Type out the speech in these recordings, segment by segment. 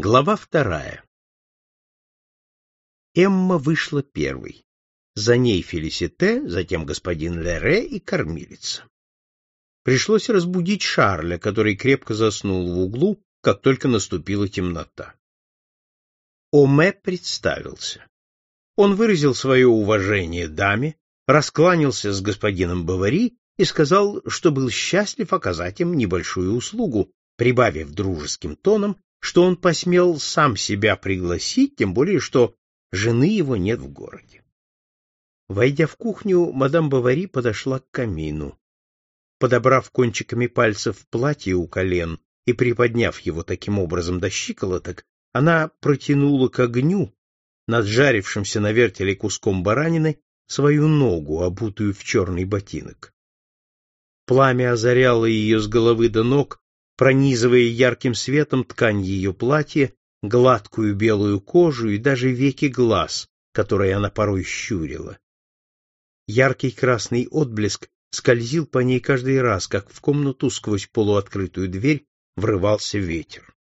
Глава вторая. Эмма вышла первой. За ней Фелисите, затем господин Лере и кормилица. Пришлось разбудить Шарля, который крепко заснул в углу, как только наступила темнота. Оме представился. Он выразил свое уважение даме, раскланялся с господином Бавари и сказал, что был счастлив оказать им небольшую услугу, прибавив дружеским тоном, что он посмел сам себя пригласить, тем более что жены его нет в городе. Войдя в кухню, мадам Бавари подошла к камину. Подобрав кончиками пальцев платье у колен и приподняв его таким образом до щиколоток, она протянула к огню, над жарившимся на вертеле куском баранины, свою ногу, обутую в черный ботинок. Пламя озаряло ее с головы до ног, пронизывая ярким светом ткань ее платья, гладкую белую кожу и даже веки глаз, которые она порой щурила. Яркий красный отблеск скользил по ней каждый раз, как в комнату сквозь полуоткрытую дверь врывался ветер.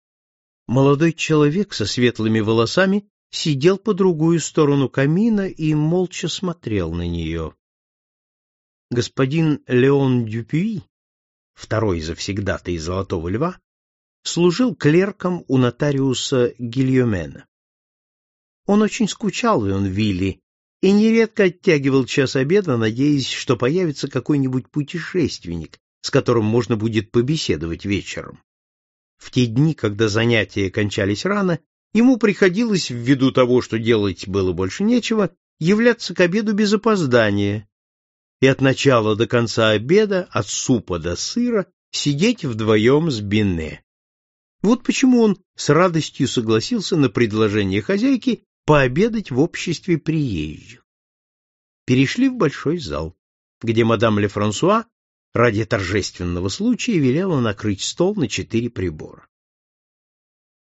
Молодой человек со светлыми волосами сидел по другую сторону камина и молча смотрел на нее. Господин Леон Дюпюи второй завсегдатый Золотого Льва, служил клерком у нотариуса Гильомена. Он очень скучал в Ионвилле и нередко оттягивал час обеда, надеясь, что появится какой-нибудь путешественник, с которым можно будет побеседовать вечером. В те дни, когда занятия кончались рано, ему приходилось, ввиду того, что делать было больше нечего, являться к обеду без опоздания, и от начала до конца обеда, от супа до сыра, сидеть вдвоем с Бенне. Вот почему он с радостью согласился на предложение хозяйки пообедать в обществе приезжих. Перешли в большой зал, где мадам Ле Франсуа ради торжественного случая велела накрыть стол на четыре прибора.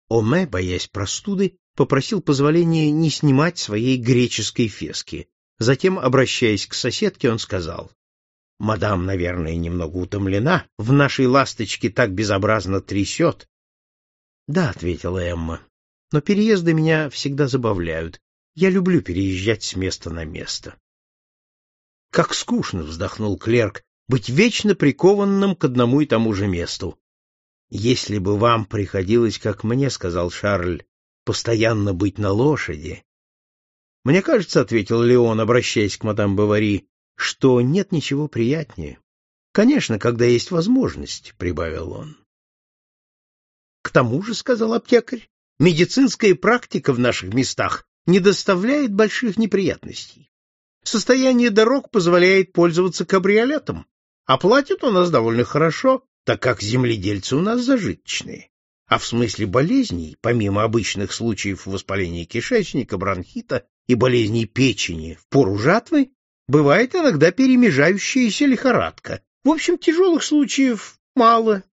Оме, боясь простуды, попросил позволения не снимать своей греческой фески, Затем, обращаясь к соседке, он сказал, «Мадам, наверное, немного утомлена. В нашей ласточке так безобразно трясет». «Да», — ответила Эмма, — «но переезды меня всегда забавляют. Я люблю переезжать с места на место». «Как скучно!» — вздохнул клерк, — «быть вечно прикованным к одному и тому же месту». «Если бы вам приходилось, как мне, — сказал Шарль, — постоянно быть на лошади, мне кажется, ответил Леон, обращаясь к мадам Бавари, что нет ничего приятнее. Конечно, когда есть возможность, прибавил он. К тому же, сказал аптекарь, медицинская практика в наших местах не доставляет больших неприятностей. Состояние дорог позволяет пользоваться кабриолетом, а платят у нас довольно хорошо, так как земледельцы у нас зажиточные. А в смысле болезней, помимо обычных случаев воспаления кишечника, бронхита и болезней печени в пору жатвы бывает иногда перемежающаяся лихорадка. В общем, тяжелых случаев мало,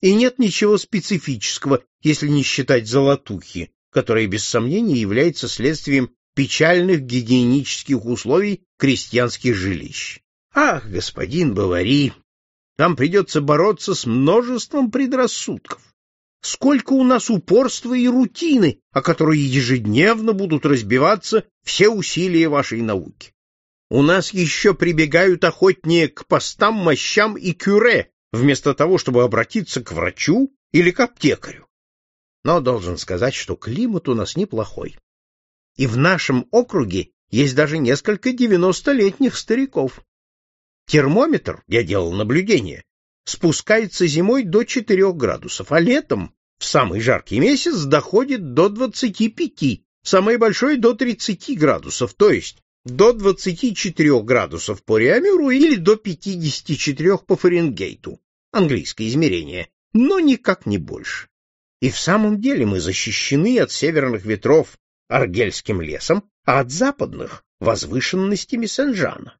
и нет ничего специфического, если не считать золотухи, которая без сомнения является следствием печальных гигиенических условий крестьянских жилищ. Ах, господин Бавари, нам придется бороться с множеством предрассудков. Сколько у нас упорства и рутины, о которой ежедневно будут разбиваться все усилия вашей науки. У нас еще прибегают охотнее к постам, мощам и кюре, вместо того, чтобы обратиться к врачу или к аптекарю. Но должен сказать, что климат у нас неплохой. И в нашем округе есть даже несколько девяностолетних стариков. Термометр, я делал наблюдение, спускается зимой до 4 градусов, а летом, в самый жаркий месяц, доходит до 25, самый большой до 30 градусов, то есть до 24 градусов по Реамюру или до 54 по Фаренгейту, английское измерение, но никак не больше. И в самом деле мы защищены от северных ветров Аргельским лесом, а от западных — возвышенностями Сен-Жана.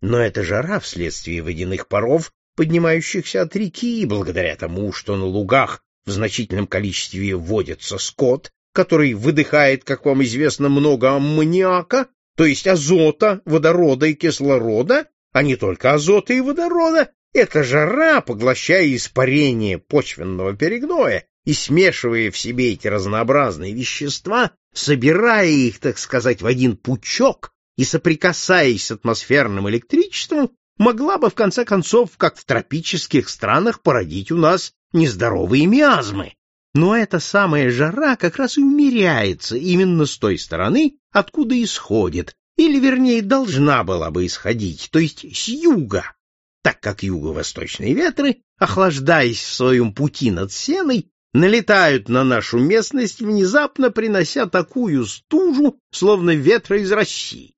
Но эта жара вследствие водяных паров поднимающихся от реки, и благодаря тому, что на лугах в значительном количестве водится скот, который выдыхает, как вам известно, много аммониака, то есть азота, водорода и кислорода, а не только азота и водорода, эта жара, поглощая испарение почвенного перегноя, и смешивая в себе эти разнообразные вещества, собирая их, так сказать, в один пучок и соприкасаясь с атмосферным электричеством, могла бы, в конце концов, как в тропических странах, породить у нас нездоровые миазмы. Но эта самая жара как раз и умеряется именно с той стороны, откуда исходит, или, вернее, должна была бы исходить, то есть с юга, так как юго-восточные ветры, охлаждаясь в своем пути над сеной, налетают на нашу местность, внезапно принося такую стужу, словно ветра из России.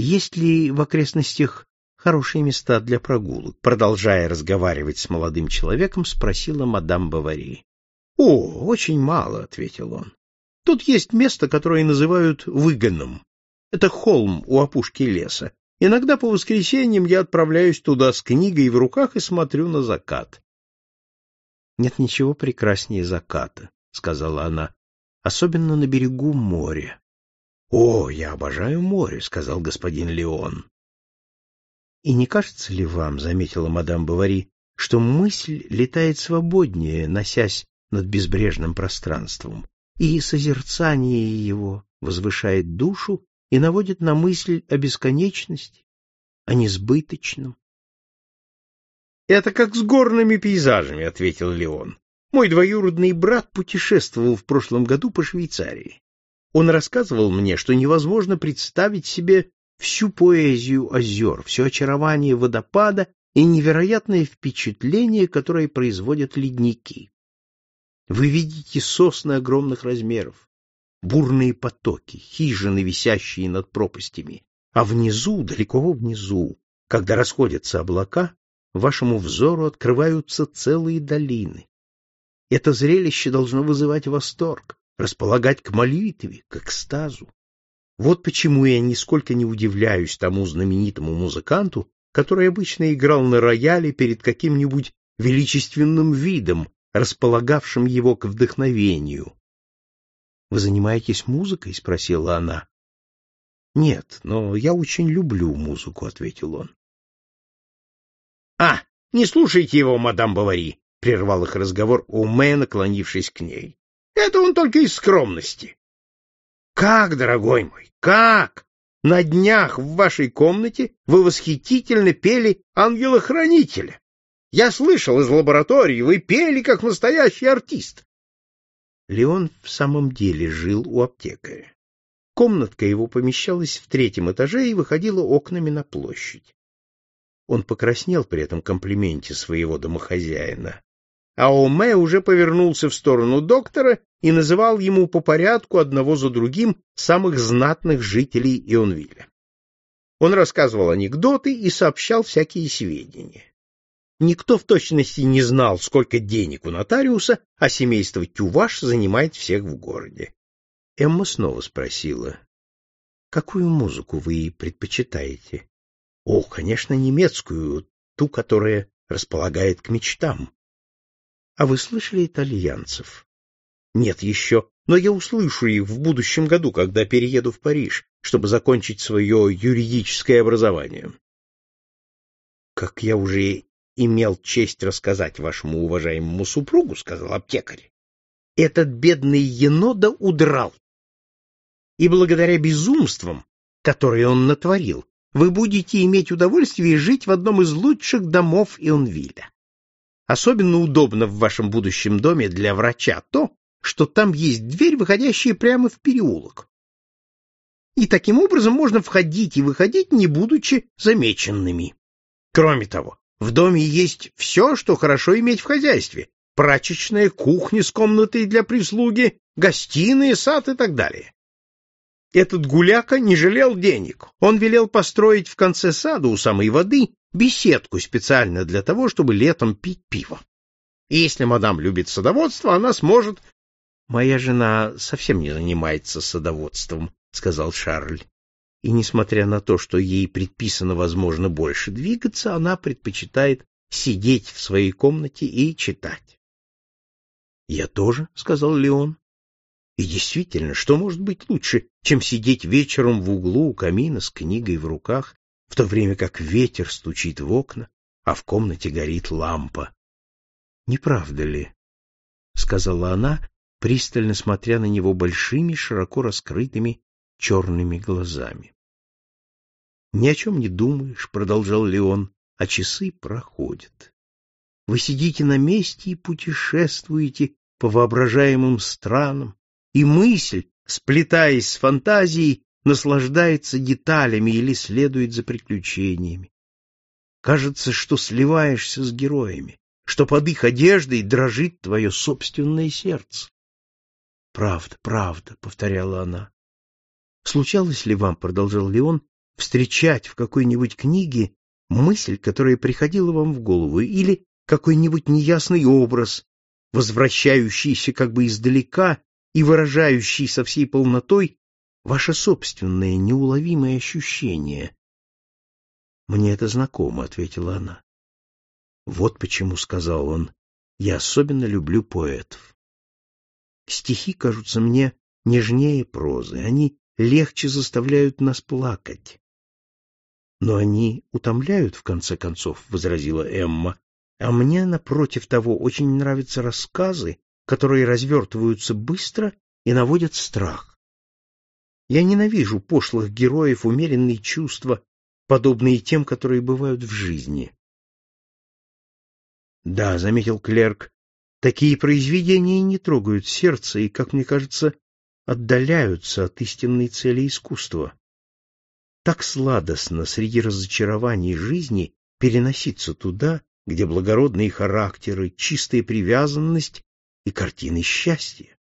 Есть ли в окрестностях хорошие места для прогулок? Продолжая разговаривать с молодым человеком, спросила мадам Бавари. О, очень мало, ответил он. Тут есть место, которое называют выгоном. Это холм у опушки леса. Иногда по воскресеньям я отправляюсь туда с книгой в руках и смотрю на закат. Нет ничего прекраснее заката, сказала она, особенно на берегу моря. О, я обожаю море, сказал господин Леон. И не кажется ли вам, заметила мадам Бавари, что мысль летает свободнее, носясь над безбрежным пространством, и созерцание его возвышает душу и наводит на мысль о бесконечности, о несбыточном. Это как с горными пейзажами, ответил Леон. Мой двоюродный брат путешествовал в прошлом году по Швейцарии. Он рассказывал мне, что невозможно представить себе всю поэзию озер, все очарование водопада и невероятное впечатление, которое производят ледники. Вы видите сосны огромных размеров, бурные потоки, хижины, висящие над пропастями, а внизу, далеко внизу, когда расходятся облака, вашему взору открываются целые долины. Это зрелище должно вызывать восторг, располагать к молитве, к экстазу. Вот почему я нисколько не удивляюсь тому знаменитому музыканту, который обычно играл на рояле перед каким-нибудь величественным видом, располагавшим его к вдохновению. Вы занимаетесь музыкой? спросила она. Нет, но я очень люблю музыку, ответил он. А, не слушайте его, мадам Бавари, прервал их разговор Уме, наклонившись к ней. Это он только из скромности. Как, дорогой мой, как? На днях в вашей комнате вы восхитительно пели ангела-хранителя. Я слышал из лаборатории, вы пели как настоящий артист. Леон в самом деле жил у аптекаря. Комнатка его помещалась в третьем этаже и выходила окнами на площадь. Он покраснел при этом комплименте своего домохозяина. А Оме уже повернулся в сторону доктора и называл ему по порядку одного за другим самых знатных жителей Ионвилля. Он рассказывал анекдоты и сообщал всякие сведения. Никто в точности не знал, сколько денег у нотариуса, а семейство Тюваш занимает всех в городе. Эмма снова спросила, «Какую музыку вы предпочитаете?» «О, конечно, немецкую, ту, которая располагает к мечтам». «А вы слышали итальянцев?» «Нет еще, но я услышу их в будущем году, когда перееду в Париж, чтобы закончить свое юридическое образование». Как я уже имел честь рассказать вашему уважаемому супругу, — сказал аптекарь, — этот бедный енода удрал. И благодаря безумствам, которые он натворил, вы будете иметь удовольствие жить в одном из лучших домов Ионвилля. Особенно удобно в вашем будущем доме для врача то, что там есть дверь, выходящая прямо в переулок. И таким образом можно входить и выходить, не будучи замеченными. Кроме того, в доме есть все, что хорошо иметь в хозяйстве. Прачечная, кухня с комнатой для прислуги, гостиная, сад и так далее. Этот гуляка не жалел денег. Он велел построить в конце сада у самой воды беседку специально для того, чтобы летом пить пиво. Если мадам любит садоводство, она сможет... — Моя жена совсем не занимается садоводством, — сказал Шарль и, несмотря на то, что ей предписано, возможно, больше двигаться, она предпочитает сидеть в своей комнате и читать. — Я тоже, — сказал Леон. И действительно, что может быть лучше, чем сидеть вечером в углу у камина с книгой в руках, в то время как ветер стучит в окна, а в комнате горит лампа? Не правда ли? сказала она, пристально смотря на него большими, широко раскрытыми черными глазами. Ни о чем не думаешь, продолжал Леон, а часы проходят. Вы сидите на месте и путешествуете по воображаемым странам, и мысль, сплетаясь с фантазией, наслаждается деталями или следует за приключениями. Кажется, что сливаешься с героями, что под их одеждой дрожит твое собственное сердце. Правда, правда, повторяла она. Случалось ли вам, продолжал Леон, встречать в какой-нибудь книге мысль, которая приходила вам в голову, или какой-нибудь неясный образ, возвращающийся как бы издалека и выражающий со всей полнотой ваше собственное неуловимое ощущение. Мне это знакомо, ответила она. Вот почему, сказал он, я особенно люблю поэтов. Стихи кажутся мне нежнее прозы, они легче заставляют нас плакать. Но они утомляют, в конце концов, возразила Эмма. А мне, напротив того, очень нравятся рассказы, которые развертываются быстро и наводят страх. Я ненавижу пошлых героев, умеренные чувства, подобные тем, которые бывают в жизни. Да, заметил клерк, такие произведения не трогают сердце и, как мне кажется, отдаляются от истинной цели искусства. Так сладостно среди разочарований жизни переноситься туда, где благородные характеры, чистая привязанность и картины счастья.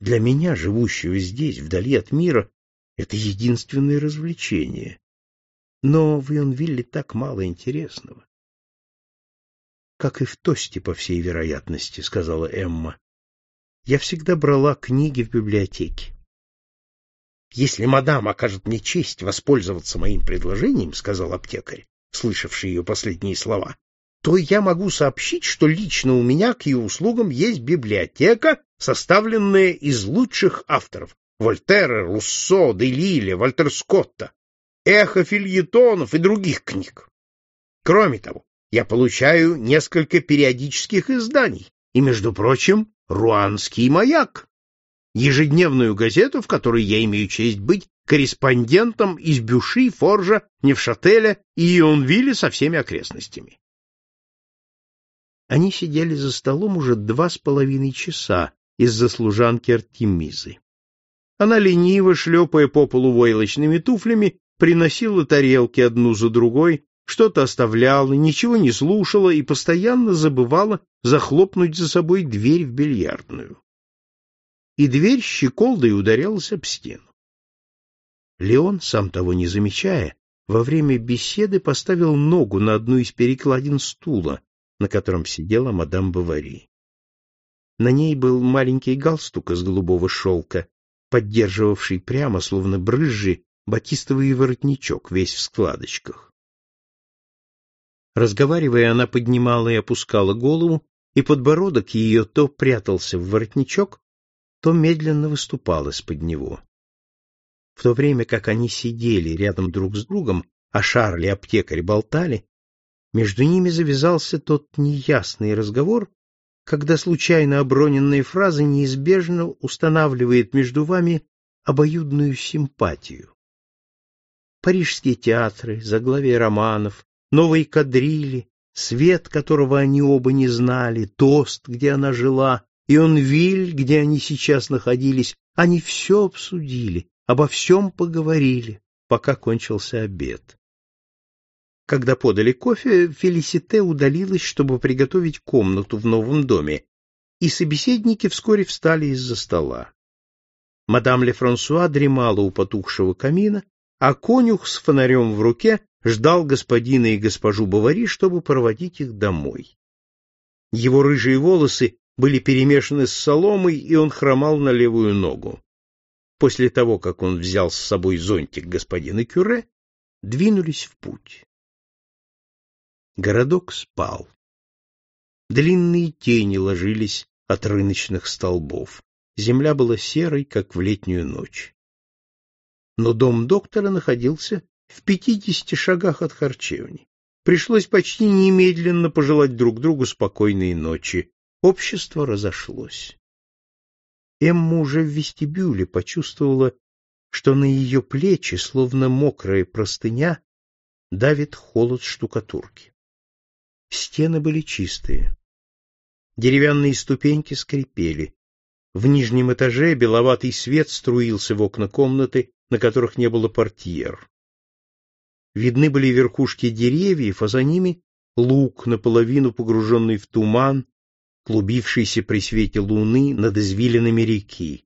Для меня, живущего здесь, вдали от мира, это единственное развлечение. Но в Ионвилле так мало интересного. Как и в Тосте, по всей вероятности, сказала Эмма. Я всегда брала книги в библиотеке. Если мадам окажет мне честь воспользоваться моим предложением, сказал аптекарь, слышавший ее последние слова, то я могу сообщить, что лично у меня к ее услугам есть библиотека, составленная из лучших авторов: Вольтера, Руссо, Делиля, Вальтер Скотта, эхо фильетонов и других книг. Кроме того, я получаю несколько периодических изданий, и, между прочим, Руанский маяк, ежедневную газету, в которой я имею честь быть корреспондентом из Бюши, Форжа, Невшателя и Ионвилля со всеми окрестностями. Они сидели за столом уже два с половиной часа из-за служанки Артемизы. Она лениво, шлепая по полу войлочными туфлями, приносила тарелки одну за другой, что-то оставляла, ничего не слушала и постоянно забывала захлопнуть за собой дверь в бильярдную. И дверь щеколдой ударялась об стену. Леон, сам того не замечая, во время беседы поставил ногу на одну из перекладин стула, на котором сидела мадам Бавари. На ней был маленький галстук из голубого шелка, поддерживавший прямо, словно брызжи, батистовый воротничок, весь в складочках. Разговаривая, она поднимала и опускала голову, и подбородок ее то прятался в воротничок, то медленно выступал из-под него. В то время как они сидели рядом друг с другом, а Шарль и аптекарь болтали, между ними завязался тот неясный разговор, когда случайно оброненная фраза неизбежно устанавливает между вами обоюдную симпатию. Парижские театры, заглавия романов, новые кадрили, свет, которого они оба не знали, тост, где она жила, и он виль, где они сейчас находились, они все обсудили, обо всем поговорили, пока кончился обед. Когда подали кофе, Фелисите удалилась, чтобы приготовить комнату в новом доме, и собеседники вскоре встали из-за стола. Мадам Ле Франсуа дремала у потухшего камина, а конюх с фонарем в руке ждал господина и госпожу Бавари, чтобы проводить их домой. Его рыжие волосы были перемешаны с соломой, и он хромал на левую ногу. После того, как он взял с собой зонтик господина Кюре, двинулись в путь. Городок спал. Длинные тени ложились от рыночных столбов. Земля была серой, как в летнюю ночь. Но дом доктора находился в пятидесяти шагах от харчевни. Пришлось почти немедленно пожелать друг другу спокойной ночи. Общество разошлось. Эмма уже в вестибюле почувствовала, что на ее плечи, словно мокрая простыня, давит холод штукатурки. Стены были чистые. Деревянные ступеньки скрипели. В нижнем этаже беловатый свет струился в окна комнаты, на которых не было портьер. Видны были верхушки деревьев, а за ними луг, наполовину погруженный в туман, клубившийся при свете луны над извилинами реки.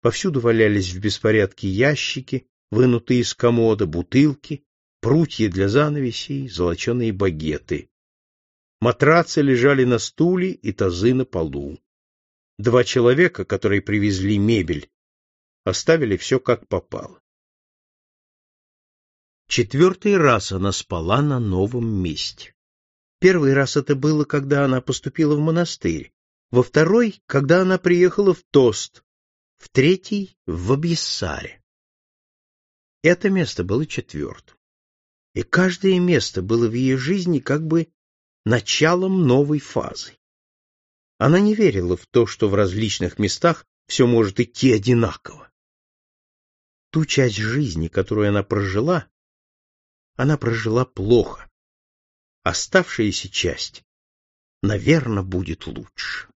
Повсюду валялись в беспорядке ящики, вынутые из комода, бутылки, прутья для занавесей, золоченые багеты. Матрацы лежали на стуле и тазы на полу. Два человека, которые привезли мебель, оставили все как попало. Четвертый раз она спала на новом месте. Первый раз это было, когда она поступила в монастырь, во второй, когда она приехала в Тост, в третий — в Абиссаре. Это место было четвертым. И каждое место было в ее жизни как бы началом новой фазы. Она не верила в то, что в различных местах все может идти одинаково. Ту часть жизни, которую она прожила, она прожила плохо. Оставшаяся часть, наверное, будет лучше.